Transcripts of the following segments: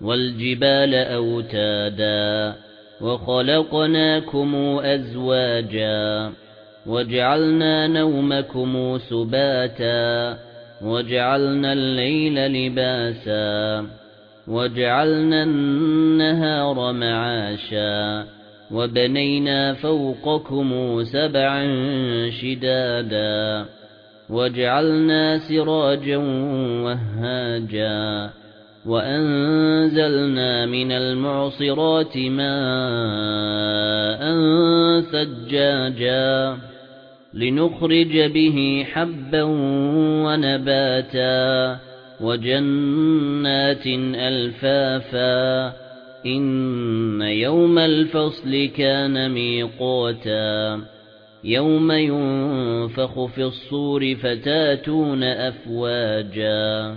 والجبال أوتادا وخلقناكم أزواجا وجعلنا نومكم سباتا وجعلنا الليل لباسا وجعلنا النهار معاشا وبنينا فوقكم سبعا شدادا وجعلنا سراجا وهاجا وأنزلنا من المعصرات ماء ثجاجا لنخرج به حبا ونباتا وجنات ألفافا إن يوم الفصل كان ميقاتا يوم ينفخ في الصور فتاتون أفواجا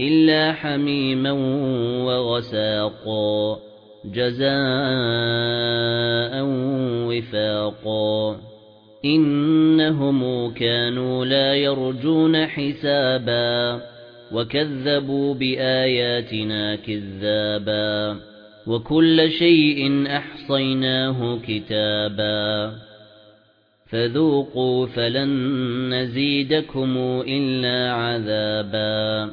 إلا حميما وغساقا جزاء وفاقا. إنهم كانوا لا يرجون حسابا وكذبوا بآياتنا كذابا. وكل شيء أحصيناه كتابا. فذوقوا فلن نزيدكم إلا عذابا.